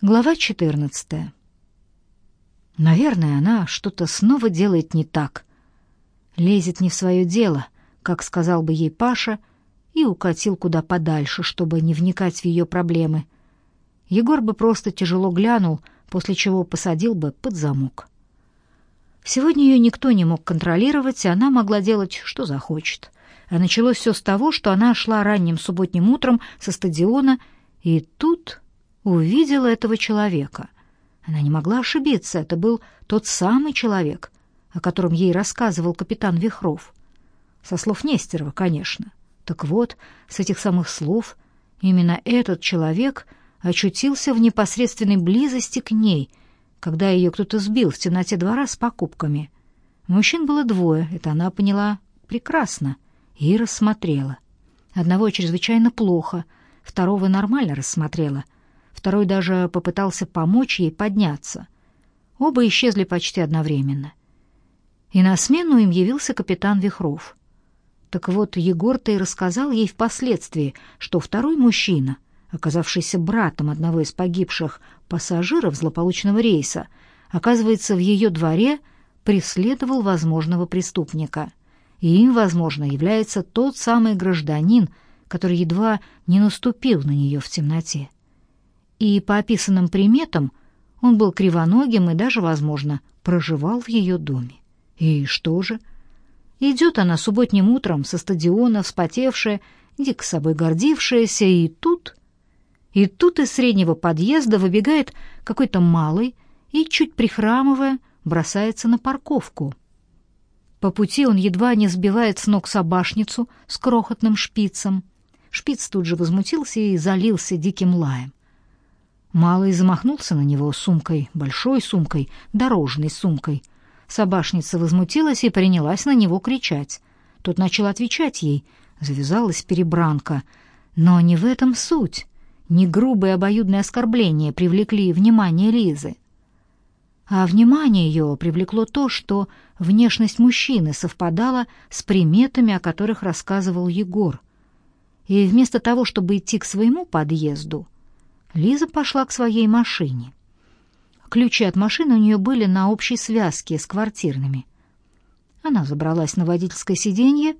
Глава 14. Наверное, она что-то снова делает не так. Лезет не в свое дело, как сказал бы ей Паша, и укатил куда подальше, чтобы не вникать в ее проблемы. Егор бы просто тяжело глянул, после чего посадил бы под замок. Сегодня ее никто не мог контролировать, и она могла делать, что захочет. А началось все с того, что она шла ранним субботним утром со стадиона, и тут увидела этого человека. Она не могла ошибиться, это был тот самый человек, о котором ей рассказывал капитан Вихров. Со слов Нестерова, конечно. Так вот, с этих самых слов именно этот человек очутился в непосредственной близости к ней, когда ее кто-то сбил в темноте двора с покупками. Мужчин было двое, это она поняла прекрасно и рассмотрела. Одного чрезвычайно плохо, второго нормально рассмотрела — Второй даже попытался помочь ей подняться. Оба исчезли почти одновременно. И на смену им явился капитан Вихров. Так вот, Егор-то и рассказал ей впоследствии, что второй мужчина, оказавшийся братом одного из погибших пассажиров злополучного рейса, оказывается, в ее дворе преследовал возможного преступника. И им, возможно, является тот самый гражданин, который едва не наступил на нее в темноте и по описанным приметам он был кривоногим и даже, возможно, проживал в ее доме. И что же? Идет она субботним утром со стадиона, вспотевшая, дико собой гордившаяся, и тут... И тут из среднего подъезда выбегает какой-то малый и, чуть прихрамывая, бросается на парковку. По пути он едва не сбивает с ног собашницу с крохотным шпицем. Шпиц тут же возмутился и залился диким лаем. Малый замахнулся на него сумкой, большой сумкой, дорожной сумкой. Собашница возмутилась и принялась на него кричать. Тот начал отвечать ей. Завязалась перебранка. Но не в этом суть. Не грубые обоюдные оскорбления привлекли внимание Лизы. А внимание ее привлекло то, что внешность мужчины совпадала с приметами, о которых рассказывал Егор. И вместо того, чтобы идти к своему подъезду, Лиза пошла к своей машине. Ключи от машины у нее были на общей связке с квартирными. Она забралась на водительское сиденье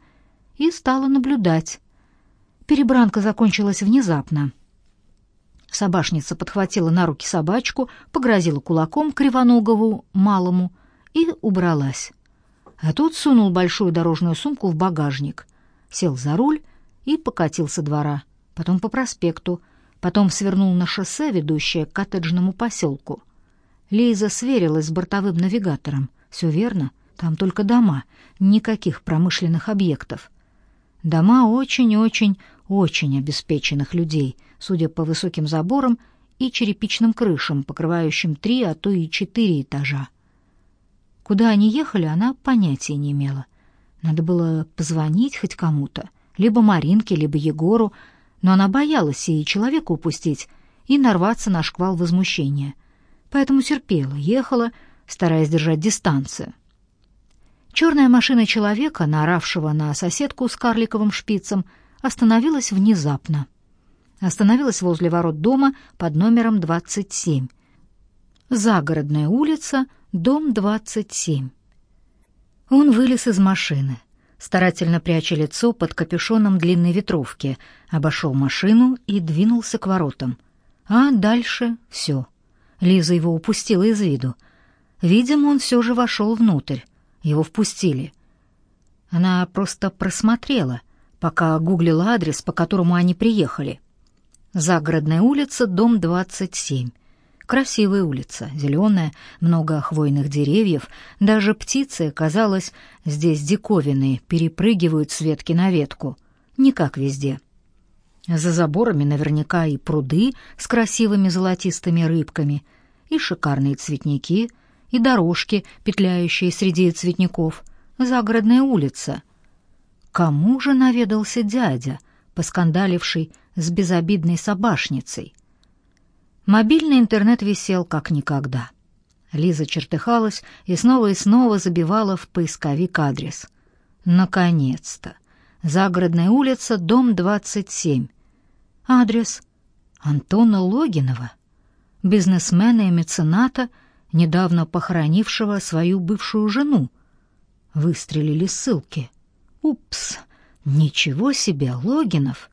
и стала наблюдать. Перебранка закончилась внезапно. Собашница подхватила на руки собачку, погрозила кулаком кривоногову малому и убралась. А тут сунул большую дорожную сумку в багажник, сел за руль и покатил со двора, потом по проспекту, потом свернул на шоссе, ведущее к коттеджному поселку. Лиза сверилась с бортовым навигатором. Все верно, там только дома, никаких промышленных объектов. Дома очень-очень-очень обеспеченных людей, судя по высоким заборам и черепичным крышам, покрывающим три, а то и четыре этажа. Куда они ехали, она понятия не имела. Надо было позвонить хоть кому-то, либо Маринке, либо Егору, но она боялась и человека упустить, и нарваться на шквал возмущения. Поэтому терпела, ехала, стараясь держать дистанцию. Черная машина человека, наоравшего на соседку с карликовым шпицем, остановилась внезапно. Остановилась возле ворот дома под номером 27. Загородная улица, дом 27. Он вылез из машины старательно пряча лицо под капюшоном длинной ветровки, обошел машину и двинулся к воротам. А дальше все. Лиза его упустила из виду. Видимо, он все же вошел внутрь. Его впустили. Она просто просмотрела, пока гуглила адрес, по которому они приехали. Загородная улица, дом 27. Красивая улица, зеленая, много хвойных деревьев, даже птицы, казалось, здесь диковинные, перепрыгивают с ветки на ветку. Не как везде. За заборами наверняка и пруды с красивыми золотистыми рыбками, и шикарные цветники, и дорожки, петляющие среди цветников. Загородная улица. Кому же наведался дядя, поскандаливший с безобидной собашницей? Мобильный интернет висел как никогда. Лиза чертыхалась и снова и снова забивала в поисковик адрес. Наконец-то. Загородная улица, дом 27. Адрес Антона Логинова. бизнесмена и мецената, недавно похоронившего свою бывшую жену. Выстрелили ссылки. Упс, ничего себе, Логинов.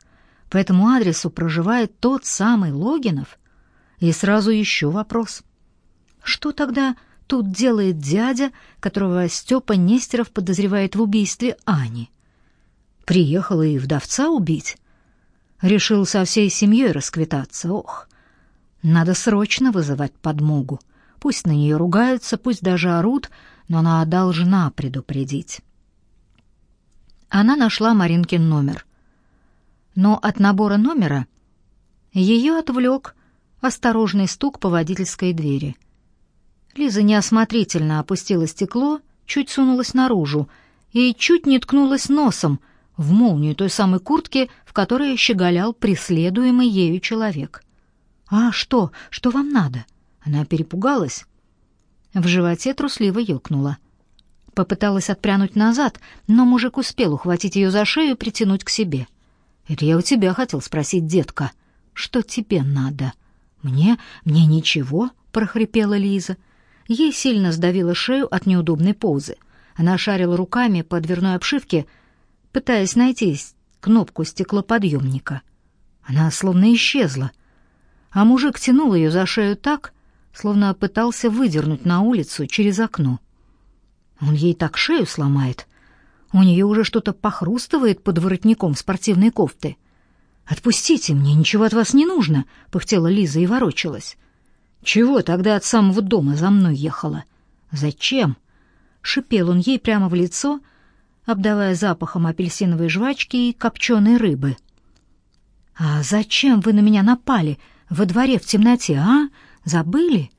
По этому адресу проживает тот самый Логинов. И сразу еще вопрос. Что тогда тут делает дядя, которого Степа Нестеров подозревает в убийстве Ани? Приехал и вдовца убить? Решил со всей семьей расквитаться. Ох, надо срочно вызывать подмогу. Пусть на нее ругаются, пусть даже орут, но она должна предупредить. Она нашла Маринкин номер. Но от набора номера ее отвлек осторожный стук по водительской двери. Лиза неосмотрительно опустила стекло, чуть сунулась наружу и чуть не ткнулась носом в молнию той самой куртки, в которой щеголял преследуемый ею человек. «А что? Что вам надо?» Она перепугалась. В животе трусливо ёкнуло. Попыталась отпрянуть назад, но мужик успел ухватить ее за шею и притянуть к себе. «Это я у тебя хотел спросить, детка. Что тебе надо?» «Мне? Мне ничего?» — прохрипела Лиза. Ей сильно сдавило шею от неудобной позы. Она шарила руками по дверной обшивке, пытаясь найти кнопку стеклоподъемника. Она словно исчезла — а мужик тянул ее за шею так, словно пытался выдернуть на улицу через окно. Он ей так шею сломает. У нее уже что-то похрустывает под воротником спортивной кофты. «Отпустите, мне ничего от вас не нужно», — пыхтела Лиза и ворочалась. «Чего тогда от самого дома за мной ехала? Зачем?» — шипел он ей прямо в лицо, обдавая запахом апельсиновой жвачки и копченой рыбы. «А зачем вы на меня напали?» во дворе в темноте, а? Забыли?»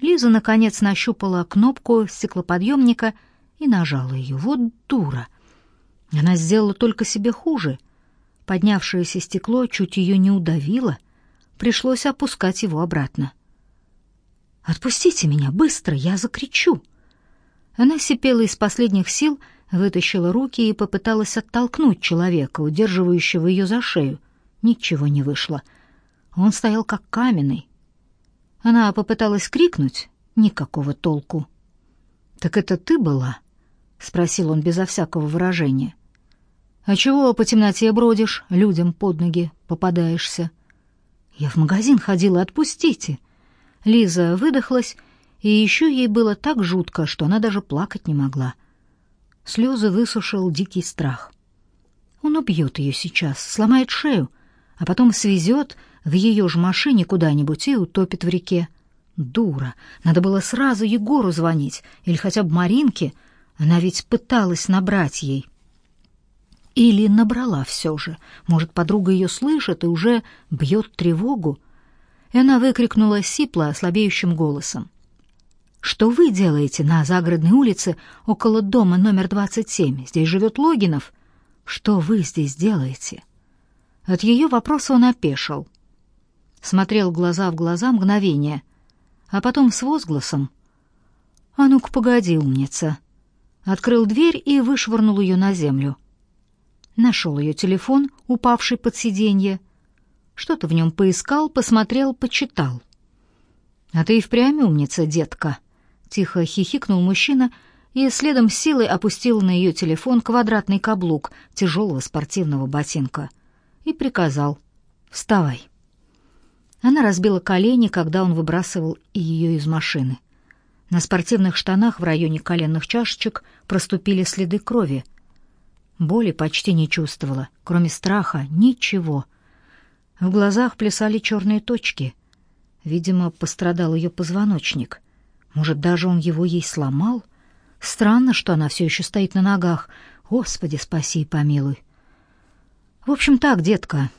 Лиза, наконец, нащупала кнопку стеклоподъемника и нажала ее. Вот дура! Она сделала только себе хуже. Поднявшееся стекло чуть ее не удавило. Пришлось опускать его обратно. «Отпустите меня, быстро, я закричу!» Она сипела из последних сил, вытащила руки и попыталась оттолкнуть человека, удерживающего ее за шею. Ничего не вышло — он стоял как каменный. Она попыталась крикнуть, никакого толку. «Так это ты была?» — спросил он безо всякого выражения. «А чего по темноте бродишь, людям под ноги попадаешься?» «Я в магазин ходила, отпустите!» Лиза выдохлась, и еще ей было так жутко, что она даже плакать не могла. Слезы высушил дикий страх. Он убьет ее сейчас, сломает шею, а потом свезет в ее же машине куда-нибудь и утопит в реке. Дура! Надо было сразу Егору звонить, или хотя бы Маринке. Она ведь пыталась набрать ей. Или набрала все же. Может, подруга ее слышит и уже бьет тревогу. И она выкрикнула сипло, ослабеющим голосом. «Что вы делаете на загородной улице около дома номер 27? Здесь живет Логинов. Что вы здесь делаете?» От ее вопроса он опешил смотрел глаза в глаза мгновение, а потом с возгласом «А ну-ка, погоди, умница!» Открыл дверь и вышвырнул ее на землю. Нашел ее телефон, упавший под сиденье. Что-то в нем поискал, посмотрел, почитал. «А ты и впрямь умница, детка!» Тихо хихикнул мужчина и следом силой опустил на ее телефон квадратный каблук тяжелого спортивного ботинка и приказал «Вставай». Она разбила колени, когда он выбрасывал ее из машины. На спортивных штанах в районе коленных чашечек проступили следы крови. Боли почти не чувствовала, кроме страха ничего. В глазах плясали черные точки. Видимо, пострадал ее позвоночник. Может, даже он его ей сломал? Странно, что она все еще стоит на ногах. Господи, спаси и помилуй. В общем так, детка,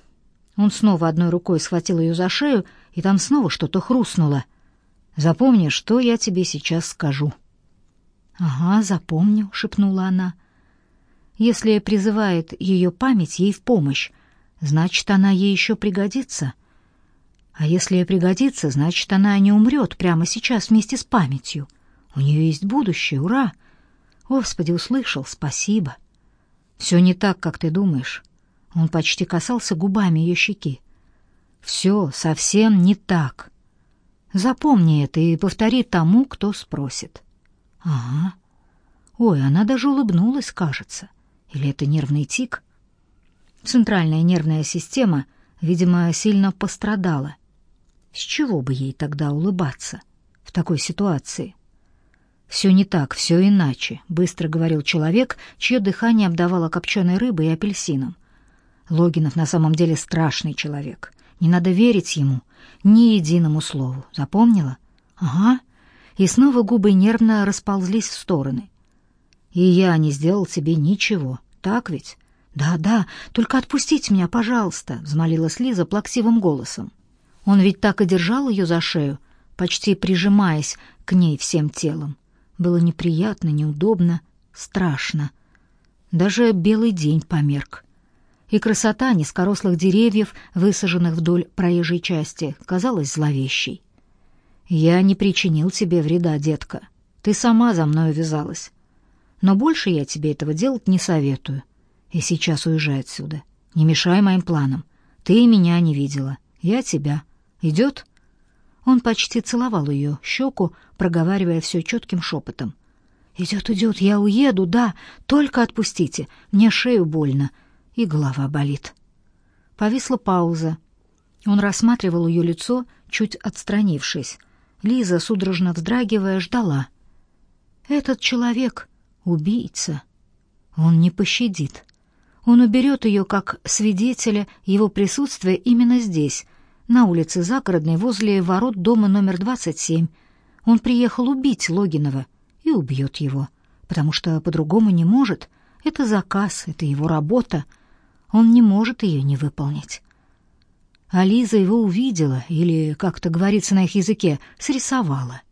он снова одной рукой схватил ее за шею, и там снова что-то хрустнуло. «Запомни, что я тебе сейчас скажу». «Ага, запомню», — шепнула она. «Если призывает ее память ей в помощь, значит, она ей еще пригодится. А если пригодится, значит, она не умрет прямо сейчас вместе с памятью. У нее есть будущее, ура! Господи, услышал, спасибо. Все не так, как ты думаешь. Он почти касался губами ее щеки. «Все совсем не так». Запомни это и повтори тому, кто спросит. Ага. Ой, она даже улыбнулась, кажется. Или это нервный тик? Центральная нервная система, видимо, сильно пострадала. С чего бы ей тогда улыбаться в такой ситуации? «Все не так, все иначе», — быстро говорил человек, чье дыхание обдавало копченой рыбой и апельсином. Логинов на самом деле страшный человек. Не надо верить ему, ни единому слову. Запомнила? Ага. И снова губы нервно расползлись в стороны. И я не сделал тебе ничего. Так ведь? Да, да, только отпустите меня, пожалуйста, взмолилась Лиза плаксивым голосом. Он ведь так и держал ее за шею, почти прижимаясь к ней всем телом. Было неприятно, неудобно, страшно. Даже белый день померк и красота низкорослых деревьев, высаженных вдоль проезжей части, казалась зловещей. «Я не причинил тебе вреда, детка. Ты сама за мной увязалась. Но больше я тебе этого делать не советую. И сейчас уезжай отсюда. Не мешай моим планам. Ты меня не видела. Я тебя. Идет?» Он почти целовал ее щеку, проговаривая все четким шепотом. «Идет, идет, я уеду, да, только отпустите, мне шею больно, и голова болит. Повисла пауза. Он рассматривал ее лицо, чуть отстранившись. Лиза, судорожно вздрагивая, ждала. Этот человек — убийца. Он не пощадит. Он уберет ее как свидетеля его присутствия именно здесь, на улице Загородной, возле ворот дома номер 27. Он приехал убить Логинова и убьет его, потому что по-другому не может. Это заказ, это его работа — он не может ее не выполнить. А Лиза его увидела, или, как-то говорится на их языке, срисовала.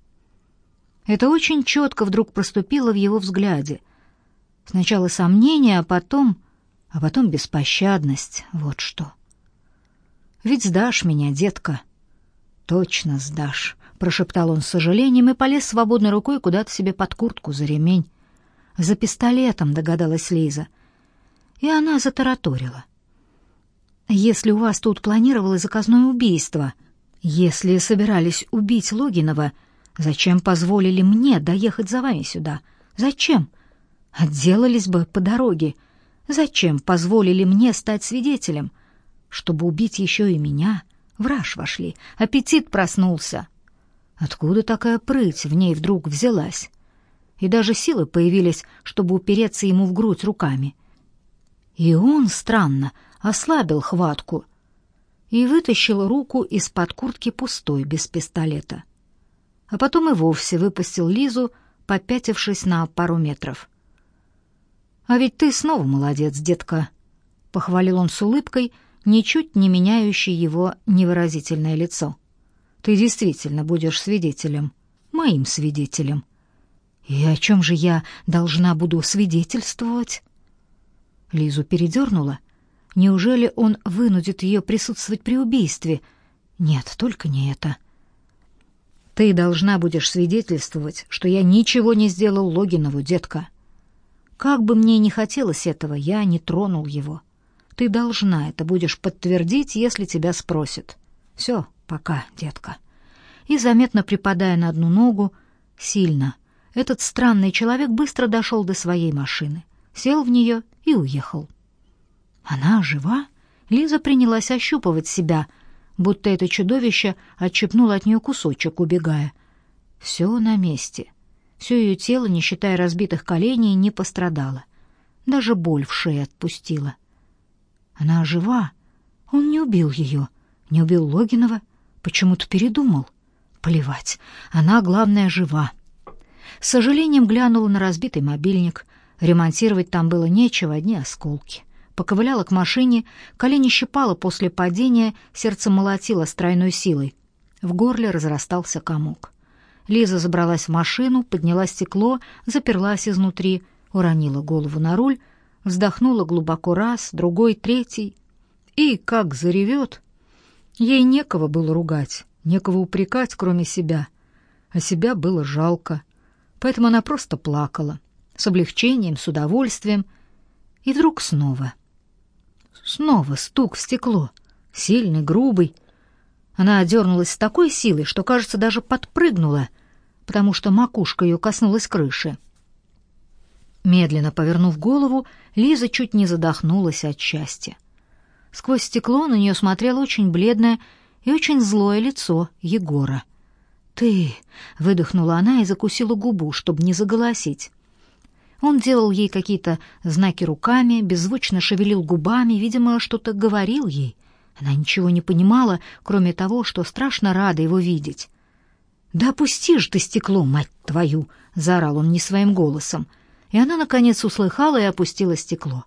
Это очень четко вдруг проступило в его взгляде. Сначала сомнение, а потом... а потом беспощадность. Вот что. «Ведь сдашь меня, детка». «Точно сдашь», — прошептал он с сожалением и полез свободной рукой куда-то себе под куртку за ремень. «За пистолетом», — догадалась Лиза, — и она затараторила. «Если у вас тут планировалось заказное убийство, если собирались убить Логинова, зачем позволили мне доехать за вами сюда? Зачем? Отделались бы по дороге. Зачем позволили мне стать свидетелем? Чтобы убить еще и меня? Враж вошли, аппетит проснулся. Откуда такая прыть в ней вдруг взялась? И даже силы появились, чтобы упереться ему в грудь руками. И он, странно, ослабил хватку и вытащил руку из-под куртки пустой, без пистолета. А потом и вовсе выпустил Лизу, попятившись на пару метров. «А ведь ты снова молодец, детка», — похвалил он с улыбкой, ничуть не меняющей его невыразительное лицо. «Ты действительно будешь свидетелем, моим свидетелем». «И о чем же я должна буду свидетельствовать?» Лизу передернуло. Неужели он вынудит ее присутствовать при убийстве? Нет, только не это. Ты должна будешь свидетельствовать, что я ничего не сделал Логинову, детка. Как бы мне ни хотелось этого, я не тронул его. Ты должна это будешь подтвердить, если тебя спросят. Все, пока, детка. И заметно припадая на одну ногу, сильно, этот странный человек быстро дошел до своей машины сел в нее и уехал. Она жива? Лиза принялась ощупывать себя, будто это чудовище отщепнуло от нее кусочек, убегая. Все на месте. Все ее тело, не считая разбитых коленей, не пострадало. Даже боль в шее отпустила. Она жива. Он не убил ее, не убил Логинова, почему-то передумал. Плевать, она, главное, жива. С сожалением глянула на разбитый мобильник — Ремонтировать там было нечего, одни осколки. Поковыляла к машине, колени щипала после падения, сердце молотило с силой. В горле разрастался комок. Лиза забралась в машину, подняла стекло, заперлась изнутри, уронила голову на руль, вздохнула глубоко раз, другой, третий. И как заревет! Ей некого было ругать, некого упрекать, кроме себя. А себя было жалко. Поэтому она просто плакала с облегчением, с удовольствием. И вдруг снова. Снова стук в стекло, сильный, грубый. Она одернулась с такой силой, что, кажется, даже подпрыгнула, потому что макушка ее коснулась крыши. Медленно повернув голову, Лиза чуть не задохнулась от счастья. Сквозь стекло на нее смотрело очень бледное и очень злое лицо Егора. «Ты!» — выдохнула она и закусила губу, чтобы не заголосить. Он делал ей какие-то знаки руками, беззвучно шевелил губами, видимо, что-то говорил ей. Она ничего не понимала, кроме того, что страшно рада его видеть. «Да опусти ж ты стекло, мать твою!» — заорал он не своим голосом. И она, наконец, услыхала и опустила стекло.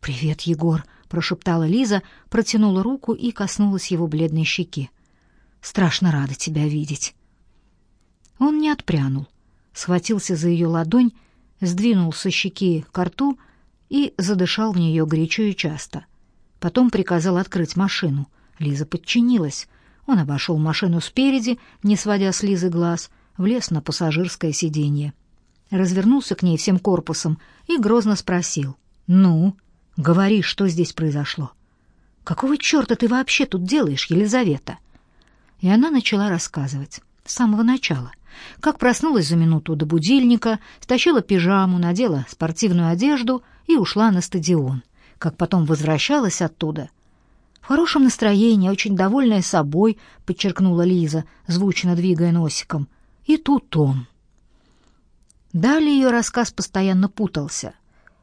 «Привет, Егор!» — прошептала Лиза, протянула руку и коснулась его бледной щеки. «Страшно рада тебя видеть». Он не отпрянул, схватился за ее ладонь, сдвинул со щеки к рту и задышал в нее горячо и часто. Потом приказал открыть машину. Лиза подчинилась. Он обошел машину спереди, не сводя с Лизы глаз, влез на пассажирское сиденье. Развернулся к ней всем корпусом и грозно спросил. «Ну, говори, что здесь произошло?» «Какого черта ты вообще тут делаешь, Елизавета?» И она начала рассказывать с самого начала. Как проснулась за минуту до будильника, стащила пижаму, надела спортивную одежду и ушла на стадион. Как потом возвращалась оттуда. В хорошем настроении, очень довольная собой, подчеркнула Лиза, звучно двигая носиком. И тут он. Далее ее рассказ постоянно путался.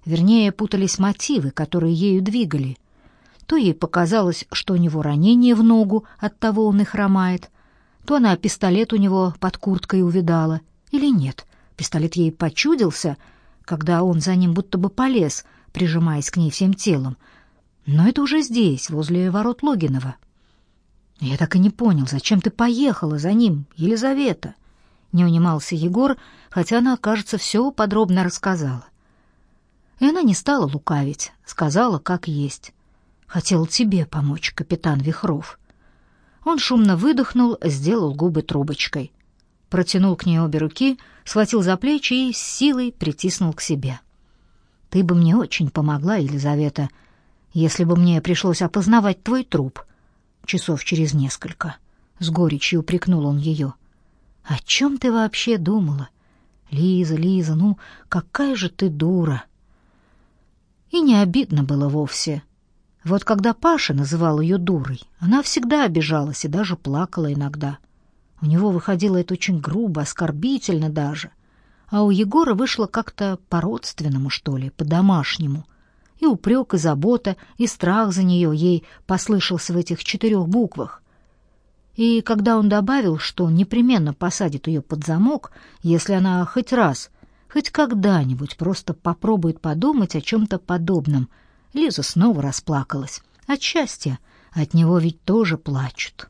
Вернее, путались мотивы, которые ею двигали. То ей показалось, что у него ранение в ногу, оттого он и хромает, то она пистолет у него под курткой увидала, или нет. Пистолет ей почудился, когда он за ним будто бы полез, прижимаясь к ней всем телом. Но это уже здесь, возле ворот Логинова. Я так и не понял, зачем ты поехала за ним, Елизавета? Не унимался Егор, хотя она, кажется, все подробно рассказала. И она не стала лукавить, сказала, как есть. Хотел тебе помочь, капитан Вихров. Он шумно выдохнул, сделал губы трубочкой. Протянул к ней обе руки, схватил за плечи и с силой притиснул к себе. «Ты бы мне очень помогла, Елизавета, если бы мне пришлось опознавать твой труп. Часов через несколько». С горечью упрекнул он ее. «О чем ты вообще думала? Лиза, Лиза, ну какая же ты дура!» И не обидно было вовсе. Вот когда Паша называл ее дурой, она всегда обижалась и даже плакала иногда. У него выходило это очень грубо, оскорбительно даже. А у Егора вышло как-то по-родственному, что ли, по-домашнему. И упрек, и забота, и страх за нее ей послышался в этих четырех буквах. И когда он добавил, что непременно посадит ее под замок, если она хоть раз, хоть когда-нибудь просто попробует подумать о чем-то подобном — Лиза снова расплакалась. От счастья. От него ведь тоже плачут.